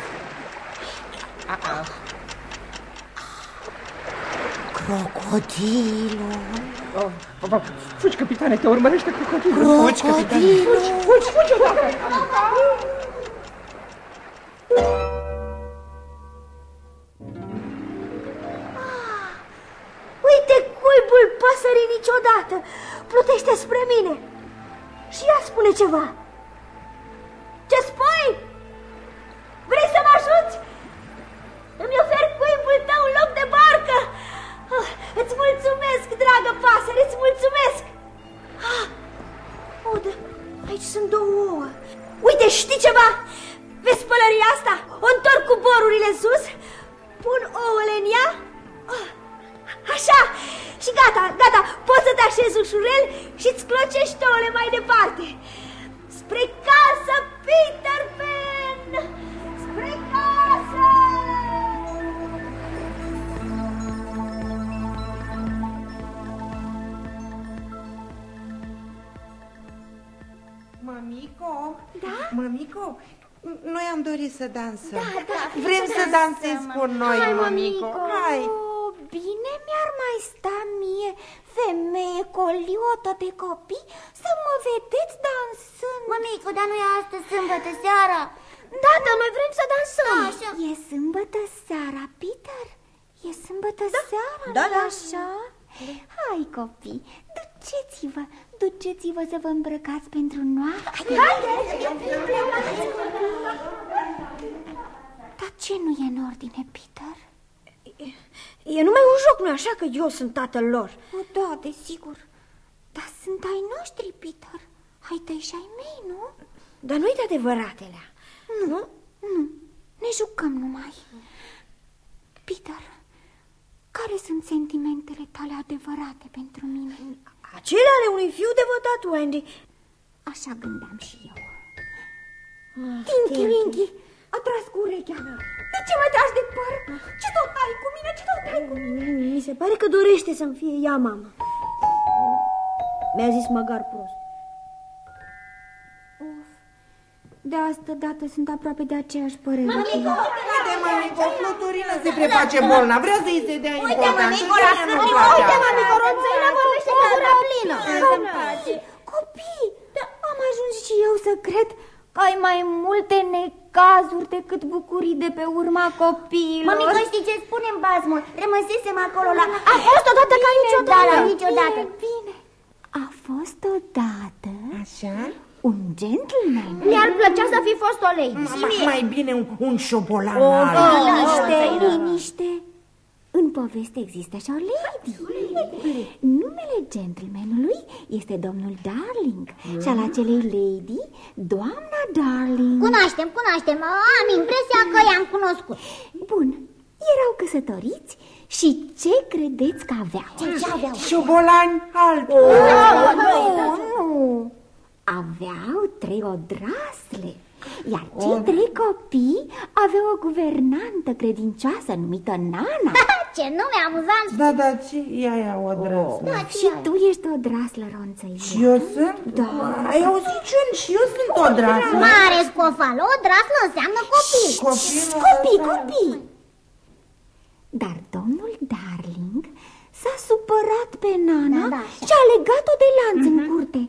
Crocodilul! Oh, fugi, capitane, te urmărește crocodilul. Fugi, capitane. Fugi, fugi, fugi odată. Uite cuibul păsării niciodată! Plutește spre mine! Și ea spune ceva! Hai, mămico. Hai. Oh, bine mi-ar mai sta mie, femeie coliotă de copii, să mă vedeți dansând. Mămico, dar nu e astăzi sâmbătă seara. Da, dar noi vrem să dansăm. Așa. E sâmbătă seara, Peter? E sâmbătă Da. seara, Da, nu da. așa? Hai, copii, duceți-vă, duceți-vă să vă îmbrăcați pentru noapte. Dar ce nu e în ordine, Peter? E numai un joc, nu așa că eu sunt tatăl lor. O, da, desigur. Dar sunt ai noștri, Peter. Ai tăi și ai mei, nu? Dar nu-i de adevăratele. Nu, nu. Ne jucăm numai. Peter, care sunt sentimentele tale adevărate pentru mine? Acele ale unui fiu devotat, Wendy. Așa gândeam și eu. Ah, Tinky Winky, a tras cu urechea. De ce mă tragi de Mi se pare că dorește să-mi fie ea mamă. Mi-a zis măgar prost. Uf, de asta dată sunt aproape de aceeași părere. Uite, mămico, Fluturina se preface bolna. Vrea să-i se dea importanță. mămico, la Uite, Fluturina, uite, mămico, Ronțăina vorbește ca gura plină. Copii, dar am ajuns și eu să cred că ai mai multe necazuri decât bucurii de pe urma copiilor. Mămico, știi ce spune în basmul? Rămăsesem acolo la... A fost odată ca niciodată. Da, la niciodată. Bine, bine. A fost odată Așa? un gentleman. Mi-ar plăcea să fi fost o lady. Ma- Mai bine un, un șobolan O, alb. liniște, liniște. În poveste există și o lady. Numele gentlemanului este domnul Darling și al acelei lady, doamna Darling. Cunoaștem, cunoaștem. Am impresia că i-am cunoscut. Bun, erau căsătoriți și ce credeți că aveau? Ce, ce aveau? Șobolani albi. Nu, nu. Aveau trei odrasle. Iar cei trei copii aveau o guvernantă credincioasă numită Nana. Ce nume amuzant. Da, da, ce e aia o drasă? Da, Și tu ești o draslă, ronțăie. Și eu sunt? Da. Ai auzit ce și eu sunt o drasă. Mare scofală, o draslă înseamnă copil. Copilul Copii, ăsta- copii! Dar domnul Darling s-a supărat pe Nana Da, da, așa. și a legat-o de lanț în curte.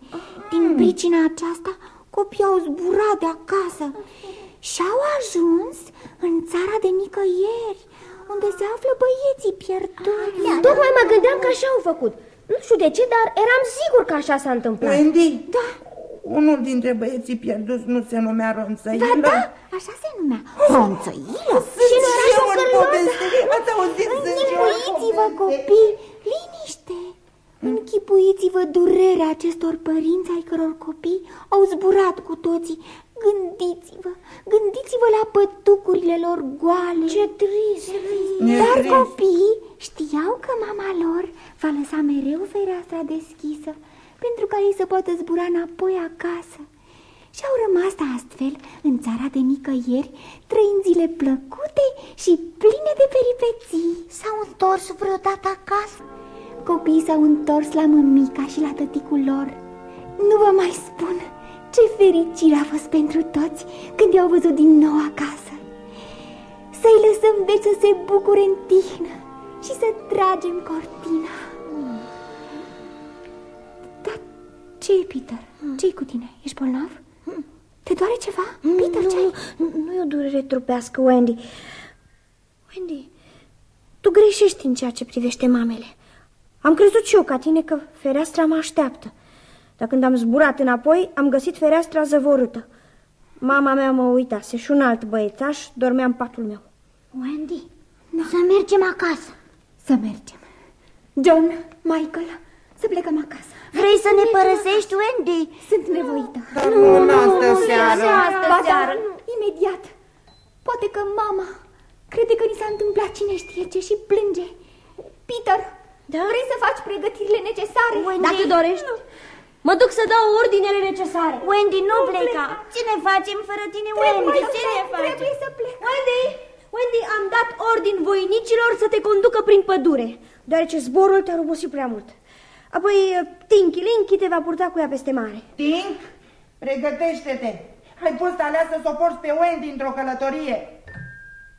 Din pricina aceasta, copiii au zburat de acasă și au ajuns în țara de nicăieri, unde se află băieții pierduți. Tocmai mă gândeam că așa au făcut. Nu știu de ce, dar eram sigur că așa s-a întâmplat. Wendy, Da, unul dintre băieții pierduți nu se numea Ronțăilă? da, da, așa se numea, ronțăilă. Și nu eu în poveste. Ați auzit Închipuiți-vă, copii, liniște! Închipuiți-vă durerea acestor părinți ai căror copii au zburat cu toții. Gândiți-vă, gândiți-vă la pătucurile lor goale. Ce trist! E Dar trist. copiii știau că mama lor va lăsa mereu fereastra deschisă pentru ca ei să poată zbura înapoi acasă. Și au rămas astfel în țara de nicăieri, trăind zile plăcute și pline de peripeții. S-au întors vreodată acasă? Copiii s-au întors la mămica și la tăticul lor. Nu vă mai spun ce fericire a fost pentru toți când i-au văzut din nou acasă. Să-i lăsăm deci să se bucure în tihnă și să tragem cortina. Dar ce e, Peter? Ce-i cu tine? Ești bolnav? Te doare ceva? Peter, ce ai? Nu, nu e o durere trupească, Wendy. Wendy, tu greșești în ceea ce privește mamele. Am crezut și eu ca tine că fereastra mă așteaptă. Dar când am zburat înapoi, am găsit fereastra zăvorâtă. Mama mea mă uitase și un alt băiețaș dormea în patul meu. Wendy, să mergem acasă. Să mergem. John, Michael, să plecăm acasă. Vrei să ne părăsești, Wendy? Sunt nevoită. Dar nu, în astă seară. Ba da, imediat. Poate că mama crede că ni s-a întâmplat cine știe ce și plânge. Peter, Da? vrei să faci pregătirile necesare? Wendy. Dacă dorești, mă duc să dau ordinele necesare. Wendy, nu Nu pleca. pleca. Ce ne facem fără tine, Trebuie Wendy? să Ce plec, ne facem? trebuie să plec. Wendy, Wendy, am dat ordin voinicilor să te conducă prin pădure, deoarece zborul te-a obosit prea mult. Apoi Tinky Linky te va purta cu ea peste mare. Tink, pregătește-te. Ai fost aleasă să o porți pe Wendy într-o călătorie.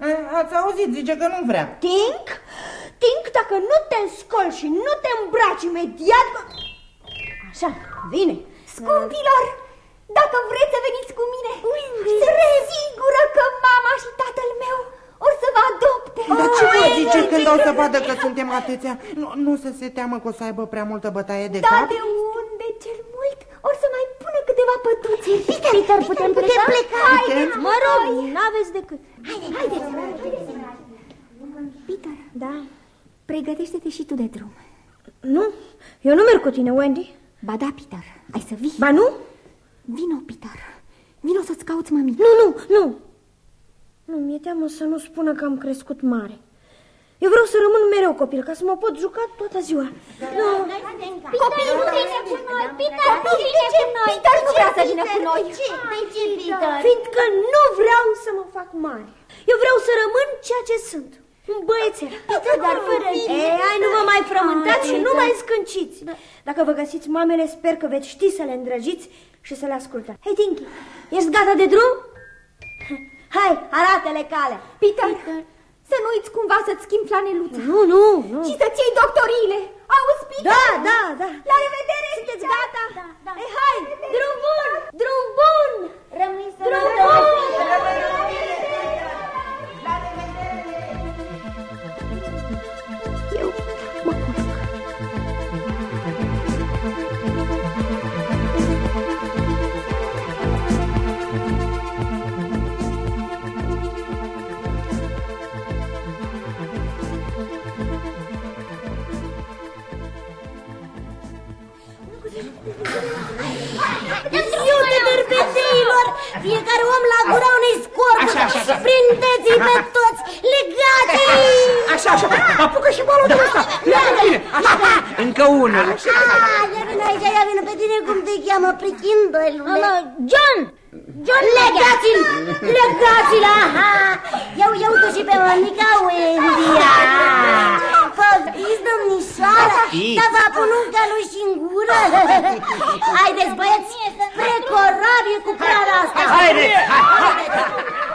A, Ați auzit, zice că nu vrea. Tink, Tink, dacă nu te scoli și nu te îmbraci imediat... Așa, vine. Scumpilor, dacă vreți să veniți cu mine, sunt sigură că mama și tatăl meu o să vă adopte. Dar ce vă zice când o să vadă că suntem atâția? Nu, nu să se teamă că o să aibă prea multă bătaie de Da, cap? de unde cel mult or să mai pună câteva pătuțe. Peter, Peter, putem pleca? pleca. Haideți, mă rog, n-aveți decât. Peter, Da, pregătește-te și tu de drum. nu, eu nu merg cu tine, Wendy. Ba da, Peter, ai să vii. Ba nu? Vino, Peter. Vino să-ți cauți mămic. Nu, nu, nu. Nu, mi-e teamă să nu spună că am crescut mare. Eu vreau să rămân mereu copil, ca să mă pot juca toată ziua. Nu, Copiii nu vine cu noi, Peter, nu vine cu noi. Peter nu vrea să vină cu noi. De ce, Peter? fiindcă nu vreau să mă fac mare. Eu vreau să rămân ceea ce sunt. Un băiețel. Peter, dar fără Ei, hai, nu vă mai frământați și nu mai scânciți. Dacă vă găsiți mamele, sper că veți ști să le îndrăgiți și să le ascultați. Hei, Tinky, ești gata de drum? Hai, arată-le calea. Peter, să nu uiți cumva să-ți schimbi flaneluța. Nu, nu, nu. Și să-ți iei doctoriile. Auzi, Peter? Da, da, da. La revedere! Sunteți gata? Da, da. Ei, hai, drum bun, drum bun. Rămâi Drum sănătos. Eu unul. Ah, ia vină aici, ia vină pe tine cum te cheamă, prichindolule. John! John, legați-l! Legați-l, aha! Ia, ia uite și pe mămica Wendy, Păviți, domnișoara, dar va pununca lui și în gură. Haideți, băieți, spre corabie cu prada asta. Haide! Parcă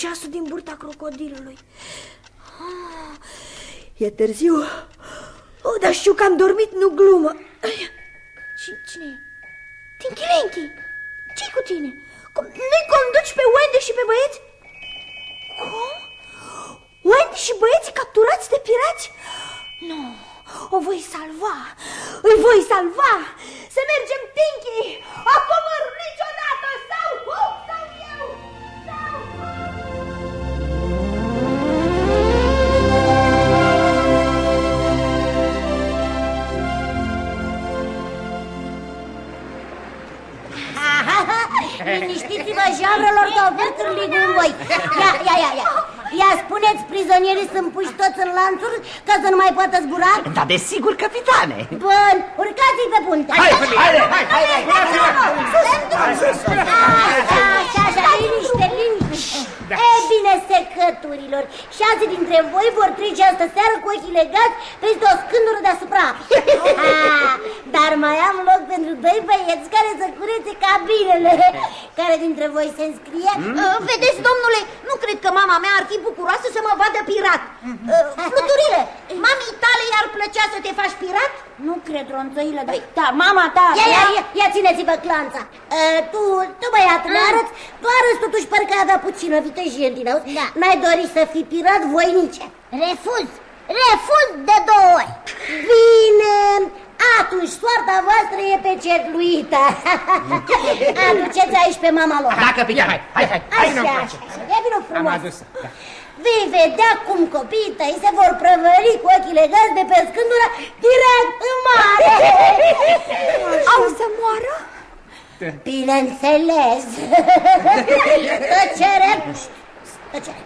ceasul din burta crocodilului. Ah, E târziu. Oh, dar știu că am dormit, nu glumă. Și cine e? Tinky Winky. ce cu tine? Cum, nu-i conduci pe Wendy și pe băieți? Cum? Wendy și băieții capturați de pirați? Nu, o voi salva. Îi voi salva. Să mergem, Tinky. Acum Liniștiți-vă, javrelor, că vârturile cu voi. Ia, ia, ia, ia. Ia spuneți, prizonierii sunt puși toți în lanțuri ca să nu mai poată zbura? Da, desigur, capitane. Bun, urcați-i pe punte. Hai, haide, hai, hai, hai, Așa, așa, așa, liniște, liniște. Da. E bine, secăturilor, șase dintre voi vor trece astă seară cu ochii legați peste o scândură deasupra apei. Ah, Dar mai am loc pentru doi băieți care să curețe cabinele. Care dintre voi se înscrie? Uh, Vedeți, domnule, nu cred că mama mea ar fi bucuroasă să mă vadă pirat. Uh, Fluturile, mamii tale i-ar plăcea să te faci pirat? Nu cred, ronțăile, dar da, mama ta... Ia, ia, ia, ia țineți-vă clanța. Uh, tu, tu băiatule, arăți, tu arăți totuși parcă avea puțină vitejie în tine, auzi? Da. N-ai dorit să fii pirat voinice. Refuz, refuz de două ori. Bine, atunci soarta voastră e pecetluită. Aduceți aici pe mama lor. Da, capitan, hai, hai, hai, hai, nu Așa, place. așa, ia vină Am frumos. adus da. Vei vedea cum copiii tăi se vor prăvăli cu ochii legați de pe scândură direct în mare. Au să moară? Bineînțeles. Tăcere. Tăcere.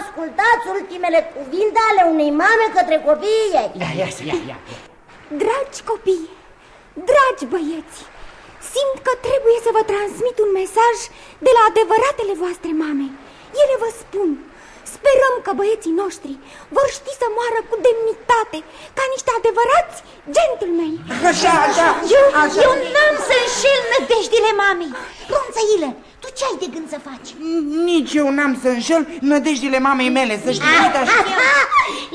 Ascultați ultimele cuvinte ale unei mame către copiii ei. Ia, ia, ia, ia. Dragi copii, dragi băieți, simt că trebuie să vă transmit un mesaj de la adevăratele voastre mame. Ele vă spun, sperăm că băieții noștri vor ști să moară cu demnitate, ca niște adevărați gentlemen. Așa, așa, Eu, așa. eu n-am să înșel nădejdile mamei. Ronțăile, tu ce ai de gând să faci? Nici eu n-am să înșel nădejdile mamei mele, să știi, uite așa.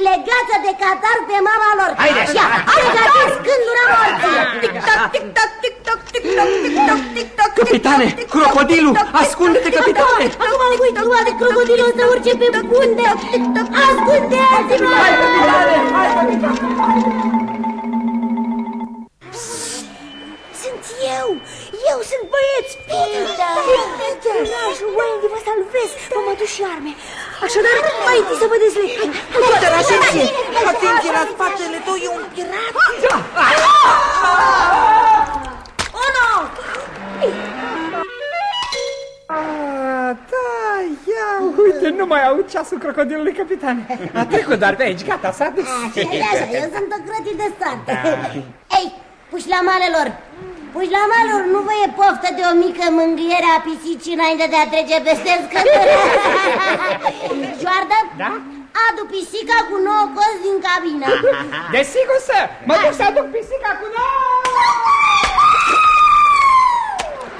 Legați de catar pe mama lor. Haide, Ia, hai, pregătiți gândura morții. Tic-tac, tic-tac, tic-tac, tic-tac, tic-tac, tic-tac, Capitane, tic-tac, tic-tac, crocodilul, tic-tac, ascunde-te, tic-tac, capitane. tic-tac, Nu mă uit, nu de crocodilul ăsta urce pe punte. Ascultați-mă! Sunt eu! Eu sunt băieț! Peter! Peter! Dragi, Wendy, vă salvez! M-am adus și arme. Așadar, mai întâi să vă dezleg. Hai, Peter, atenție! Atenție, la spatele tău e un pirat! Unu! Ah, da, ia, uite, nu mai aud ceasul crocodilului, capitane. A trecut doar pe aici, gata, s-a dus. Așa, e așa, eu sunt o crătii de stat. Ei, puși la malelor! Puși la malelor, nu vă e poftă de o mică mângâiere a pisicii înainte de a trece peste scăpere? Joardă? Da? Adu pisica cu nouă cozi din cabină. Desigur, să, mă duc să aduc pisica cu noi.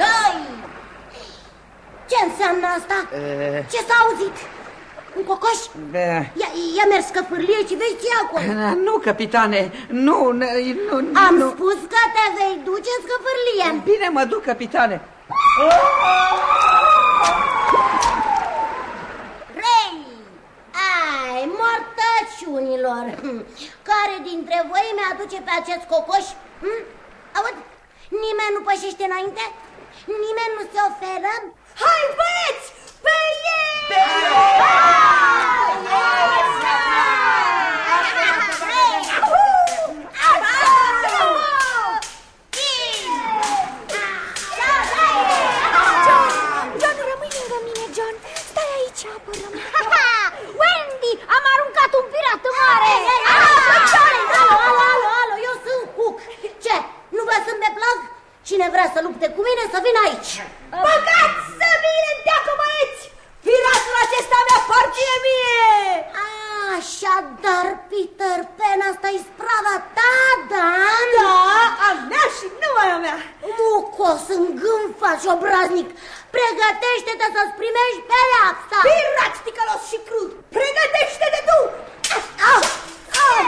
Doi! Ce înseamnă asta? Ce s-a auzit? Un cocoș? Da. Ia, ia mers scăpârlie și vezi ce e acolo. Nu, capitane, nu, nu, nu, Am nu. spus că te vei duce în scăpârlie. Bine, mă duc, capitane. Rei! Ai, mortăciunilor! Care dintre voi mi-aduce pe acest cocoș? Hm? Aud? Nimeni nu pășește înainte? Nimeni nu se oferă? Hai, băieți! Cine vrea să lupte cu mine să vină aici. Băgați să vină în teacă, băieți! Piratul acesta mi-aparține mie! Așadar, Peter Pan, asta e sprava ta, da? Da, a mea și numai a mea! Mucos, îngânfat și obraznic, pregătește-te să-ți primești pedeapsa! Pirat ticălos și crud! Pregătește-te tu! Au! Au!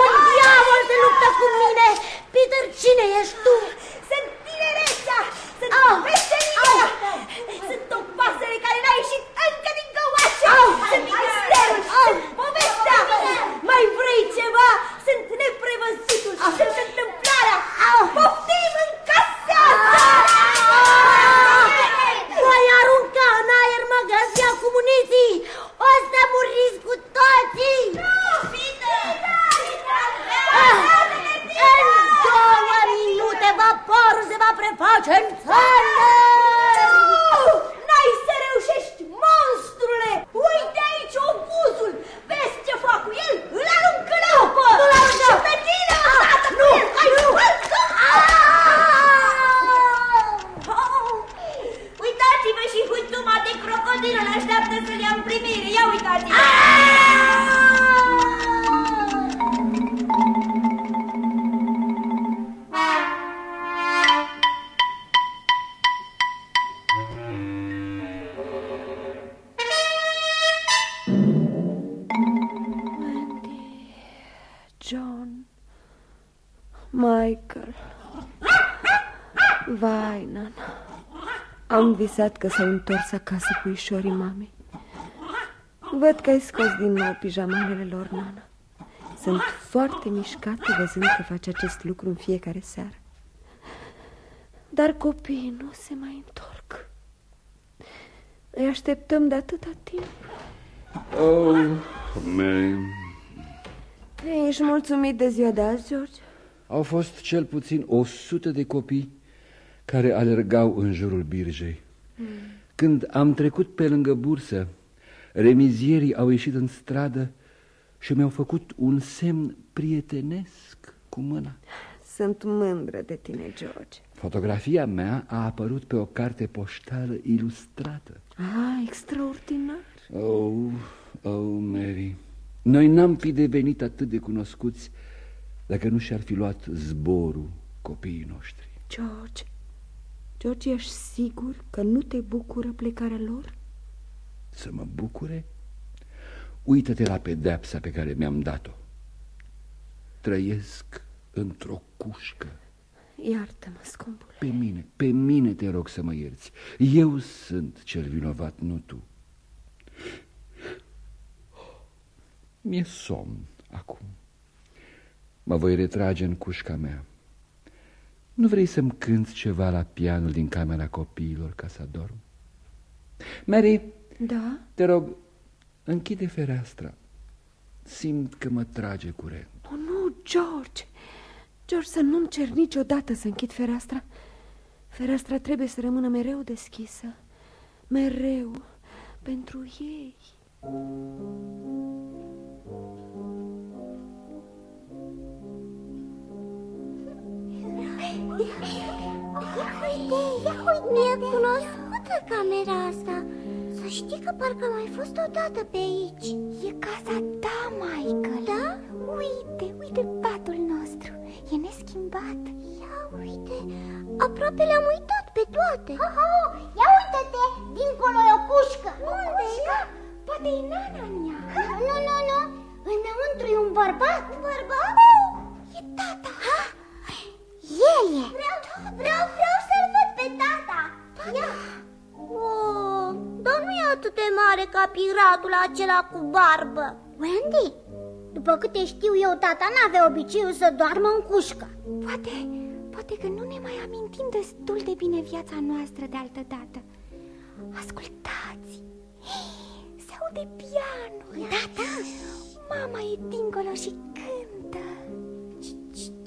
Un diavol se luptă cu mine! Peter, cine ești tu? sunt Au. veselile! Au. Sunt o pasăre care n-a ieșit încă din găoace! Au. Sunt misterul, sunt povestea! Mai vrei ceva? Sunt neprevăzutul, Au. sunt întâmplarea! Au. Poftim în casa! Voi arunca în aer magazia cu muniții! O să muriți cu toții! Nu! Peter! Peter! Peter! Peter! vaporul se va preface în țară! Visat că s-au întors acasă puișorii mamei. Văd că ai scos din nou pijamanele lor, Nana. Sunt foarte mișcată văzând că faci acest lucru în fiecare seară. Dar copiii nu se mai întorc. Îi așteptăm de atâta timp. Oh, Mary. Ești mulțumit de ziua de azi, George? Au fost cel puțin o sută de copii care alergau în jurul birjei. Mm. Când am trecut pe lângă bursă, remizierii au ieșit în stradă și mi-au făcut un semn prietenesc cu mâna. Sunt mândră de tine, George. Fotografia mea a apărut pe o carte poștală ilustrată. Ah, extraordinar. Oh, oh, Mary, noi n-am fi devenit atât de cunoscuți dacă nu și-ar fi luat zborul copiii noștri. George, George, ești sigur că nu te bucură plecarea lor? Să mă bucure? Uită-te la pedepsa pe care mi-am dat-o. Trăiesc într-o cușcă. Iartă-mă, scumpul. Pe mine, pe mine te rog să mă ierți. Eu sunt cel vinovat, nu tu. Mi-e somn acum. Mă voi retrage în cușca mea. Nu vrei să-mi cânți ceva la pianul din camera copiilor ca să adorm? Mary, da? te rog, închide fereastra. Simt că mă trage curent. Oh, nu, George! George, să nu-mi cer niciodată să închid fereastra. Fereastra trebuie să rămână mereu deschisă. Mereu. Pentru ei. Uite, ia uite, mi-e cunoscută camera asta Să știi că parcă am mai fost odată pe aici E casa ta, Michael Da? Uite, uite patul nostru E neschimbat Ia uite, aproape le-am uitat pe toate Aha, Ia uite-te, dincolo e o cușcă Unde e? Poate e nana în ea Nu, nu, nu, înăuntru e un bărbat Un bărbat? Oh, e tata ha? El e Vreau, vreau, vreau să-l văd pe tata. Ia. Oh, Dar nu e atât de mare ca piratul acela cu barbă. Wendy, după câte știu eu, tata n-avea obiceiul să doarmă în cușcă. Poate, poate că nu ne mai amintim destul de bine viața noastră de altă dată. Ascultați, se aude pianul. Da, da. Mama e dincolo și cântă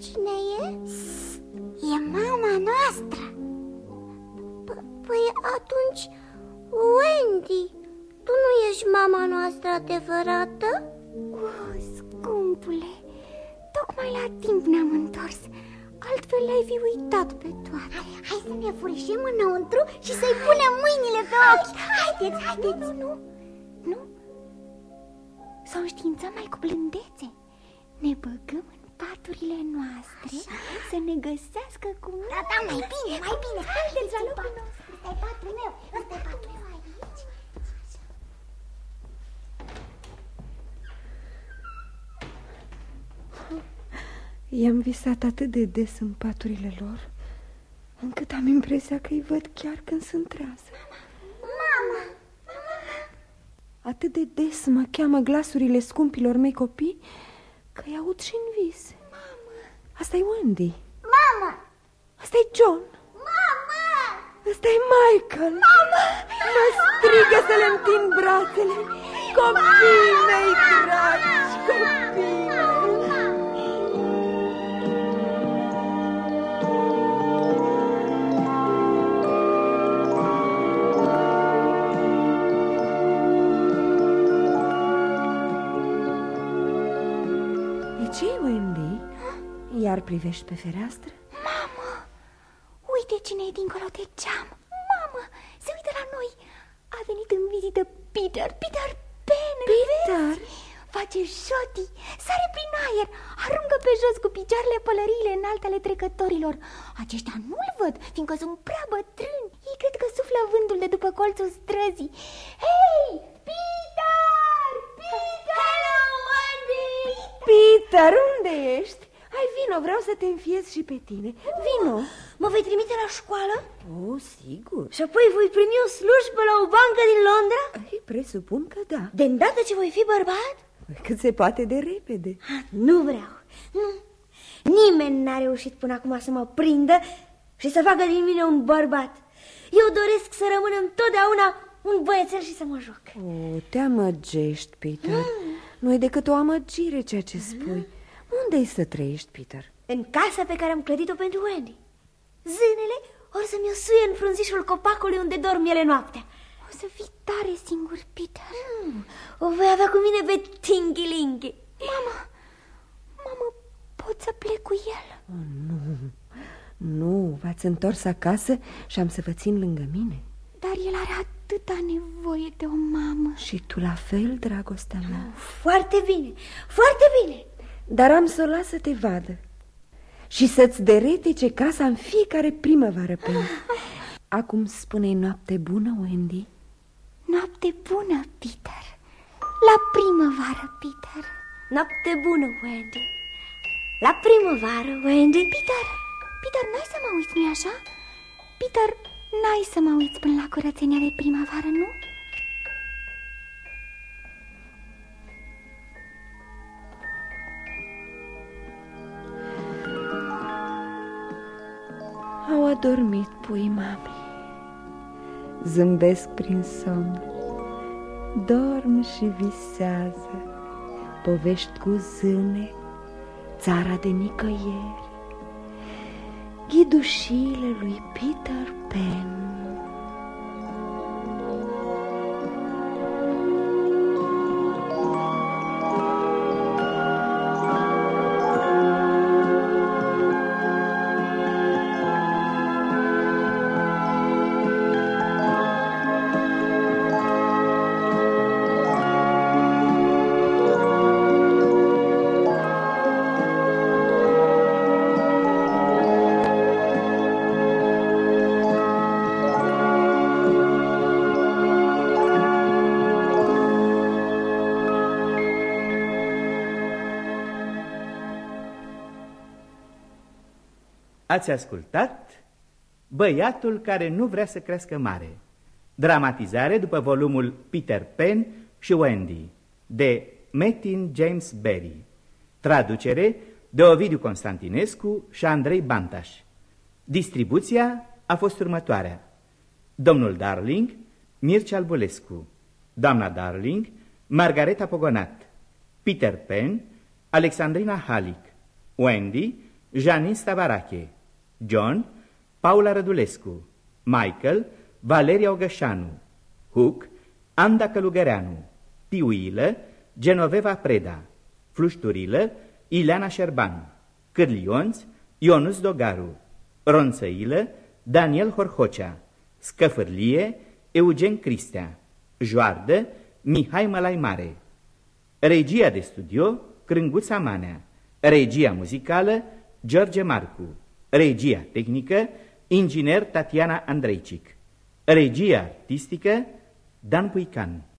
Cine e? E mama noastră. Păi atunci, Wendy, tu nu ești mama noastră adevărată? Oh, scumpule, tocmai la timp ne-am întors. Altfel le-ai fi uitat pe toate. Hai, hai să ne furișim înăuntru și să-i punem mâinile pe ochi. Haideți, haideți. Nu, nu, nu. Să o științăm mai cu blândețe? Ne băgăm în paturile noastre Așa. Să ne găsească cu mine Da, da, mai bine, mai bine. Haideți la locul nostru. Ăsta e patul meu, ăsta e patul meu. Aici. I-am visat atât de des în paturile lor Încât am impresia că îi văd chiar când sunt trează. Mama! Atât de des mă cheamă glasurile scumpilor mei copii Că-i aud și în vis Mama! Asta e Wendy Mama! Asta e John Mama! Asta e Michael Mama! Mă strigă să le întind brațele Copiii mei dragi, copiii Iar privești pe fereastră? Mamă! Uite cine e dincolo de geam! Mamă! Se uită la noi! A venit în vizită Peter, Peter Pan, Peter? Vezi? Face șotii, sare prin aer, aruncă pe jos cu picioarele pălăriile înalte ale trecătorilor. Aceștia nu-l văd, fiindcă sunt prea bătrâni. Ei cred că suflă vântul de după colțul străzii. Hei, Peter! Peter! Hello, Wendy! Peter, unde ești? Hai, vino, vreau să te înfiez și pe tine. Vino. Mă vei trimite la școală? Oh, sigur. Și apoi voi primi o slujbă la o bancă din Londra? Ei, presupun că da. De îndată ce voi fi bărbat? Cât se poate de repede. Nu vreau. Nu. Nimeni n-a reușit până acum să mă prindă și să facă din mine un bărbat. Eu doresc să rămân întotdeauna un băiețel și să mă joc. Oh, te amăgești, Peter. Mm. Nu e decât o amăgire ceea ce spui. Unde-i să trăiești, Peter? În casa pe care am clădit-o pentru Wendy. Zânele or să-mi o suie în frunzișul copacului unde dorm ele noaptea. O să fii tare singur, Peter. Mm, o voi avea cu mine pe Tinky Linky. Mama, mama, pot să plec cu el? Oh, nu, nu, v-ați întors acasă și am să vă țin lângă mine. Dar el are atâta nevoie de o mamă. Și tu la fel, dragostea mea. Foarte bine, foarte bine. Dar am să o las să te vadă și să-ți deretece casa în fiecare primăvară pe Acum spune noapte bună, Wendy. Noapte bună, Peter. La primăvară, Peter. Noapte bună, Wendy. La primăvară, Wendy. Peter, Peter, n-ai să mă uiți, nu așa? Peter, n-ai să mă uiți până la curățenia de primăvară, nu? Au adormit pui mami Zâmbesc prin somn Dorm și visează. Povești cu zâne Țara de nicăieri. Ghidușile lui Peter Pan Ați ascultat Băiatul care nu vrea să crească mare. Dramatizare după volumul Peter Pan și Wendy De Metin James Berry. Traducere de Ovidiu Constantinescu și Andrei Bantaș. Distribuția a fost următoarea. Domnul Darling, Mircea Albulescu. Doamna Darling, Margareta Pogonat. Peter Pan, Alexandrina Halic. Wendy, Janin Stavarache John, Paula Rădulescu, Michael, Valeria Ogășanu, Hook, Anda Călugăreanu, Piuilă, Genoveva Preda, Flușturilă, Ileana Șerban, Cârlionț, Ionus Dogaru, Ronțăilă, Daniel Horhocea, Scăfârlie, Eugen Cristea, Joardă, Mihai Mălai Mare, Regia de studio, Crânguța Manea, Regia muzicală, George Marcu, Regia tehnică, inginer Tatiana Andreicic. Regia artistică, Dan Puican.